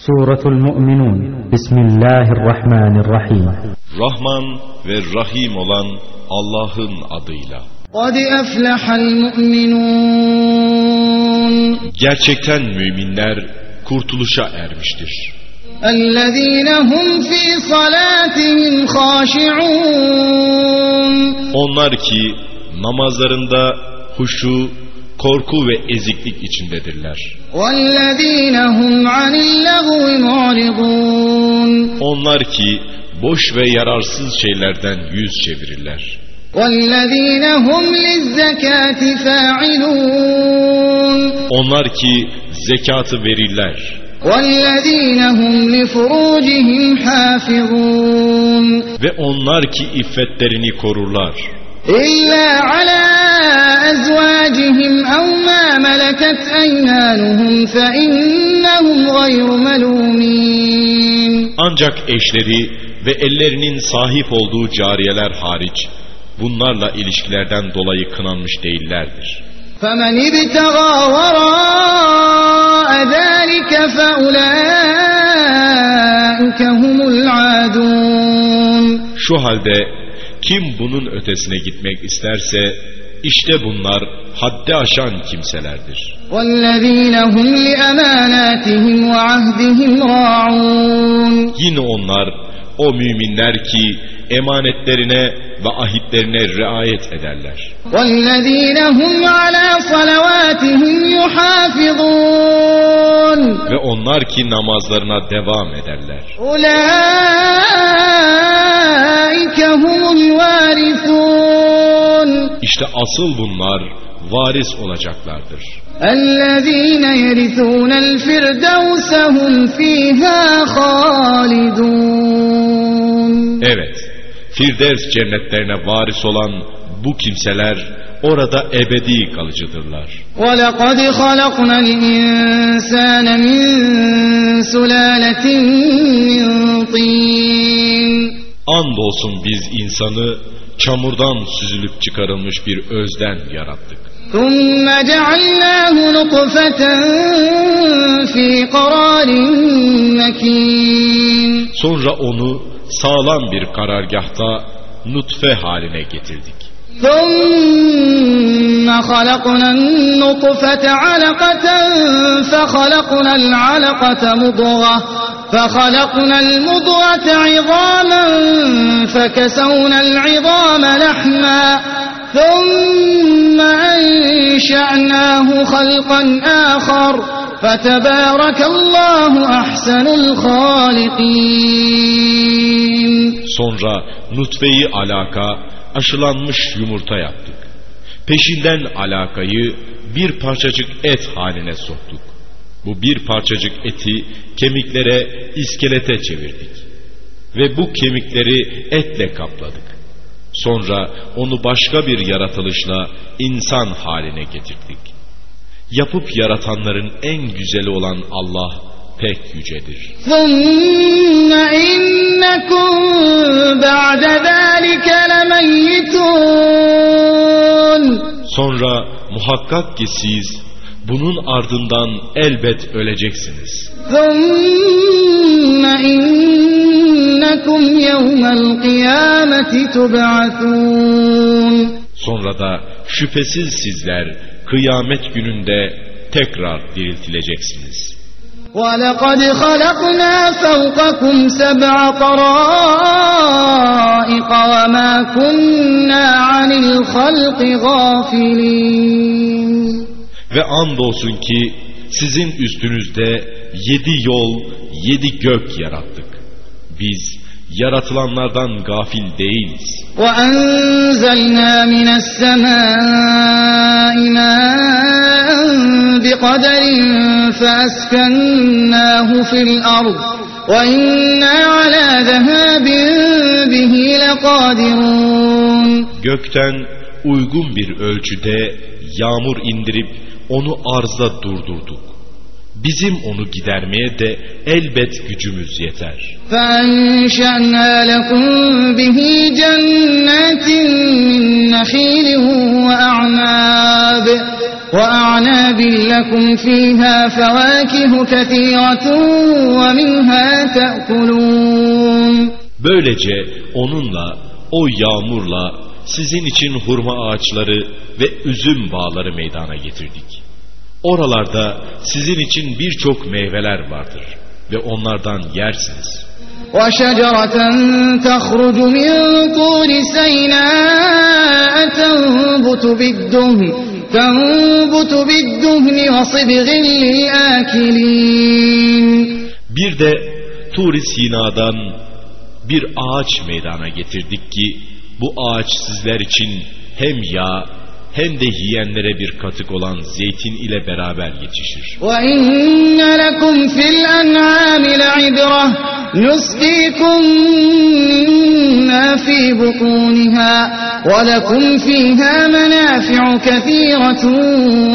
سورة المؤمنون بسم الله الرحمن الرحيم Rahman ve Rahim olan Allah'ın adıyla. قد أفلح المؤمنون Gerçekten müminler kurtuluşa ermiştir. الذين هم في صلاتهم خاشعون Onlar ki namazlarında huşu, korku ve eziklik içindedirler. Onlar ki boş ve yararsız şeylerden yüz çevirirler. Onlar ki zekatı verirler. Ve onlar ki iffetlerini korurlar. İlla ala أزواجهم أو ما ملكت أيمانهم فإنهم غير ملومين Ancak eşleri ve ellerinin sahip olduğu cariyeler hariç bunlarla ilişkilerden dolayı kınanmış değillerdir. فمن ابتغى وراء ذلك فأولئك هم العادون Şu halde kim bunun ötesine gitmek isterse işte bunlar haddi aşan kimselerdir. Yine onlar o müminler ki emanetlerine ve ahitlerine riayet ederler. Ve onlar ki namazlarına devam ederler. Ulaik İşte asıl bunlar varis olacaklardır. الذين يرثون الفردوس هم فيها خالدون Evet, Firdevs cennetlerine varis olan bu kimseler orada ebedi kalıcıdırlar. ولقد خلقنا الإنسان من سلالة من طين Andolsun biz insanı çamurdan süzülüp çıkarılmış bir özden yarattık. ثم جعلناه نطفة في قرار مكين Sonra onu sağlam bir karargahta nutfe haline getirdik. ثم خلقنا النطفة علقة فخلقنا العلقة مضغة فخلقنا المضغة عظاما فكسونا العظام لحما ثم أنشأناه خلقا آخر فتبارك الله أحسن الخالقين Sonra nutfeyi alaka, aşılanmış yumurta yaptık. Peşinden alakayı bir parçacık et haline soktuk. Bu bir parçacık eti kemiklere, iskelete çevirdik. Ve bu kemikleri etle kapladık. Sonra onu başka bir yaratılışla insan haline getirdik. Yapıp yaratanların en güzeli olan Allah pek yücedir. Sonra muhakkak ki siz bunun ardından elbet öleceksiniz. ثم إنكم يوم القيامة تبعثون Sonra da şüphesiz sizler kıyamet gününde tekrar diriltileceksiniz. ولقد خلقنا فوقكم سبع طرائق وما كنا عن الخلق غافلين Ve andolsun ki sizin üstünüzde yedi yol, yedi gök yarattık. Biz yaratılanlardan gafil değiliz. وأنزلنا من السماء ماء بقدر فأسكناه في الأرض وإنا على ذهاب به لقادرون Gökten uygun bir ölçüde yağmur indirip onu arzda durdurduk. Bizim onu gidermeye de elbet gücümüz yeter. فأنشأنا لكم به جنات من نخيل وأعناب وأعناب لكم فيها فواكه كثيرة ومنها تأكلون Böylece onunla, o yağmurla sizin için hurma ağaçları ve üzüm bağları meydana getirdik. Oralarda sizin için birçok meyveler vardır ve onlardan yersiniz. وشجرة تخرج من طور سيناء تنبت بالدهن تنبت بالدهن وصبغ للآكلين Bir de Tur-i Sina'dan bir ağaç meydana getirdik ki bu ağaç sizler için hem yağ hem de yiyenlere bir katık olan zeytin ile beraber yetişir. وَإِنَّ لَكُمْ فِي الْأَنْعَامِ لَعِبْرَةً نُسْقِيكُم مِّمَّا فِي بُطُونِهَا وَلَكُمْ فِيهَا مَنَافِعُ كَثِيرَةٌ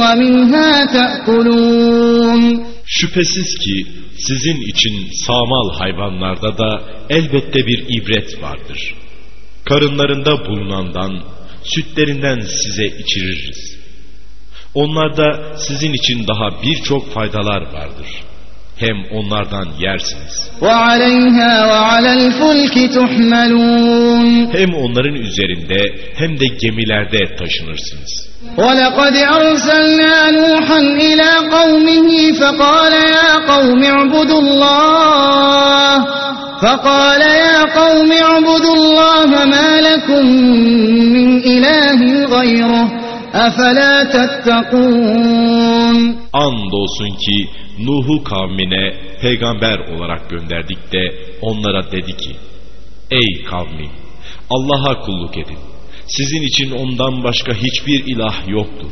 وَمِنْهَا تَأْكُلُونَ Şüphesiz ki sizin için sağmal hayvanlarda da elbette bir ibret vardır. Karınlarında bulunandan, sütlerinden size içiririz. Onlarda sizin için daha birçok faydalar vardır. Hem onlardan yersiniz. وَعَلَيْهَا وَعَلَى الْفُلْكِ تُحْمَلُونَ Hem onların üzerinde hem de gemilerde taşınırsınız. وَلَقَدْ أَرْسَلْنَا نُوحًا إِلَى قَوْمِهِ فَقَالَ يَا قَوْمِ اعْبُدُوا اللَّهَ فَقَالَ يَا قَوْمِ اعْبُدُوا اللَّهَ مَا لَكُمْ مِنْ إِلَٰهٍ غَيْرُهُ أَفَلَا تَتَّقُونَ Andolsun ki Nuh'u kavmine peygamber olarak gönderdik de onlara dedi ki Ey kavmi Allah'a kulluk edin. Sizin için ondan başka hiçbir ilah yoktur.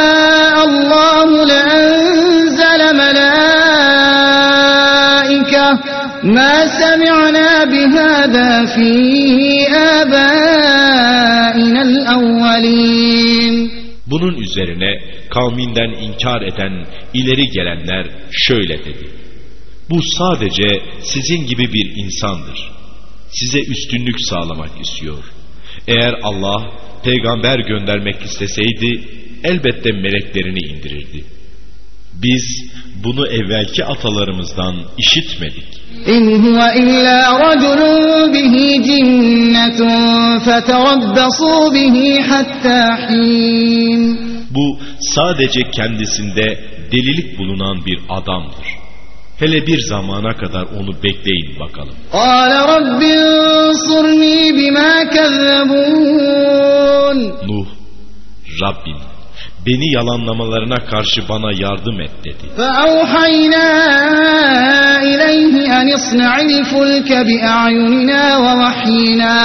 ما سمعنا بهذا في آبائنا الأولين Bunun üzerine kavminden inkar eden ileri gelenler şöyle dedi. Bu sadece sizin gibi bir insandır. Size üstünlük sağlamak istiyor. Eğer Allah peygamber göndermek isteseydi elbette meleklerini indirirdi. Biz bunu evvelki atalarımızdan işitmedik. İn huve illa raculun bihi cinnetun feterabbasu bihi hatta hin. Bu sadece kendisinde delilik bulunan bir adamdır. Hele bir zamana kadar onu bekleyin bakalım. Nuh, Rabbim beni yalanlamalarına karşı bana yardım et dedi. فأوحينا إليه أن اصنع الفلك بأعيننا ووحينا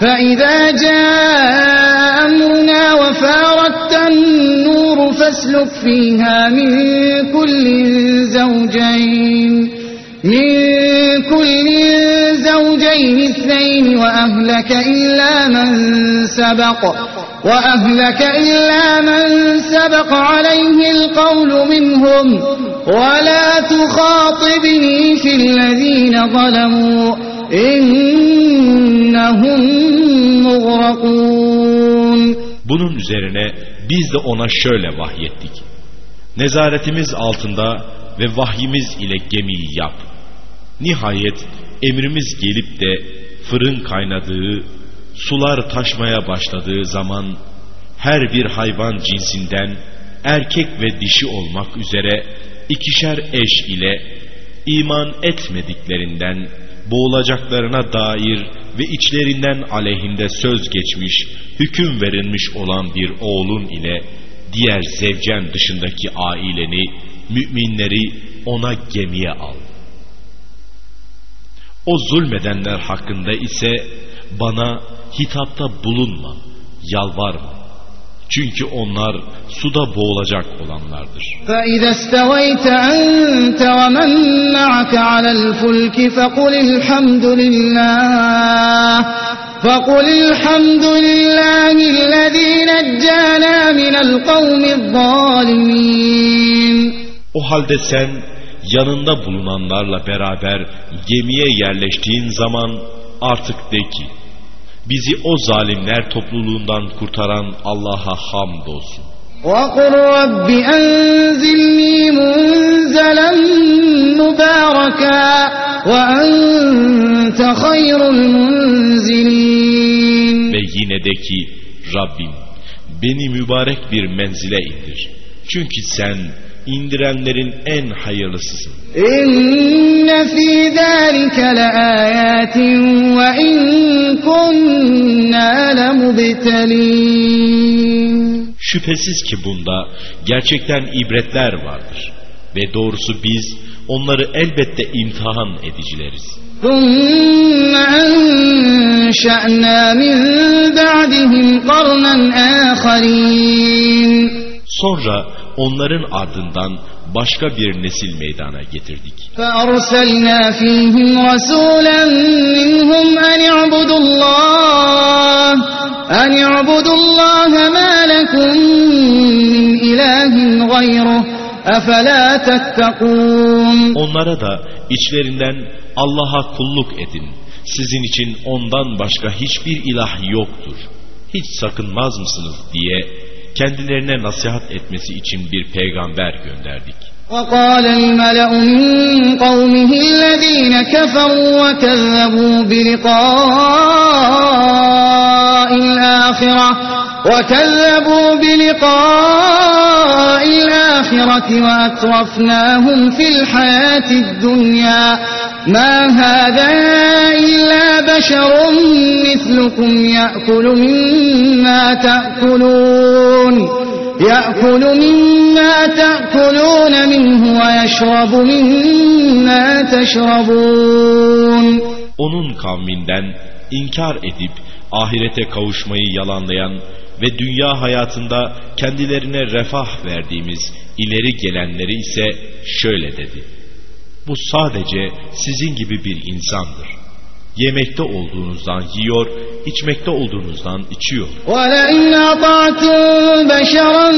فإذا جاء أمرنا وفارت النور فاسلك فيها من كل زوجين من كل زوجين اثنين وأهلك إلا من سبق وأهلك إلا من سبق عليه القول منهم ولا تخاطبني في الذين ظلموا إنهم مغرقون Bunun üzerine biz de ona şöyle vahyettik. Nezaretimiz altında ve vahyimiz ile gemiyi yap. Nihayet emrimiz gelip de fırın kaynadığı, sular taşmaya başladığı zaman her bir hayvan cinsinden erkek ve dişi olmak üzere ikişer eş ile iman etmediklerinden boğulacaklarına dair ve içlerinden aleyhinde söz geçmiş, hüküm verilmiş olan bir oğlun ile diğer zevcen dışındaki aileni, müminleri ona gemiye al. O zulmedenler hakkında ise bana hitapta bulunma, yalvarma. Çünkü onlar suda boğulacak olanlardır. فإذا استويت أنت ومن معك على الفلك فقل الحمد لله فقل الحمد لله الذي نجانا من القوم الظالمين O halde sen yanında bulunanlarla beraber gemiye yerleştiğin zaman artık de ki bizi o zalimler topluluğundan kurtaran Allah'a hamdolsun. وقل رب أنزلني منزلا مباركا وأنت خير المنزلين Ve yine de ki Rabbim beni mübarek bir menzile indir. Çünkü sen indirenlerin en hayırlısısın. إن في ذلك لآيات وإن كنا لمبتلين Şüphesiz ki bunda gerçekten ibretler vardır. Ve doğrusu biz onları elbette imtihan edicileriz. ثم أنشأنا من بعدهم قرنا آخرين Sonra onların ardından başka bir nesil meydana getirdik. فأرسلنا فيهم رسولا منهم أن اعبدوا الله أن اعبدوا الله ما لكم من إله غيره أفلا تتقون Onlara da içlerinden Allah'a kulluk edin. Sizin için ondan başka hiçbir ilah yoktur. Hiç sakınmaz mısınız diye kendilerine nasihat etmesi için bir peygamber gönderdik. وقال الملأ من قومه الذين كفروا وكذبوا بلقاء الآخرة وكذبوا بلقاء الآخرة وأترفناهم في الحياة الدنيا ما هذا إلا بشر مثلكم يأكل مما تأكلون يأكل مما تأكلون منه ويشرب مما تشربون Onun kavminden inkar edip ahirete kavuşmayı yalanlayan ve dünya hayatında kendilerine refah verdiğimiz ileri gelenleri ise şöyle dedi. Bu sadece sizin gibi bir insandır. Yemekte olduğunuzdan yiyor, içmekte olduğunuzdan içiyor. ولئن أطعتم بشرا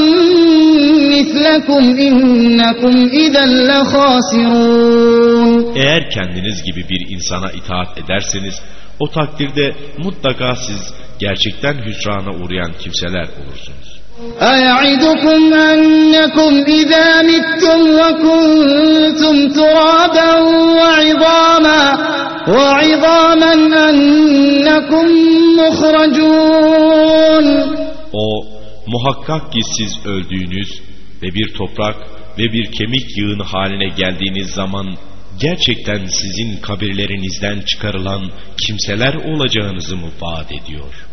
مثلكم إنكم إذا لخاسرون Eğer kendiniz gibi bir insana itaat ederseniz o takdirde mutlaka siz gerçekten hüsrana uğrayan kimseler olursunuz. أيعدكم أنكم إذا متم وكنتم ترابا وعظاما وعظاما أنكم مخرجون O muhakkak ki siz öldüğünüz ve bir toprak ve bir kemik yığını haline geldiğiniz zaman gerçekten sizin kabirlerinizden çıkarılan kimseler olacağınızı mı vaat ediyor?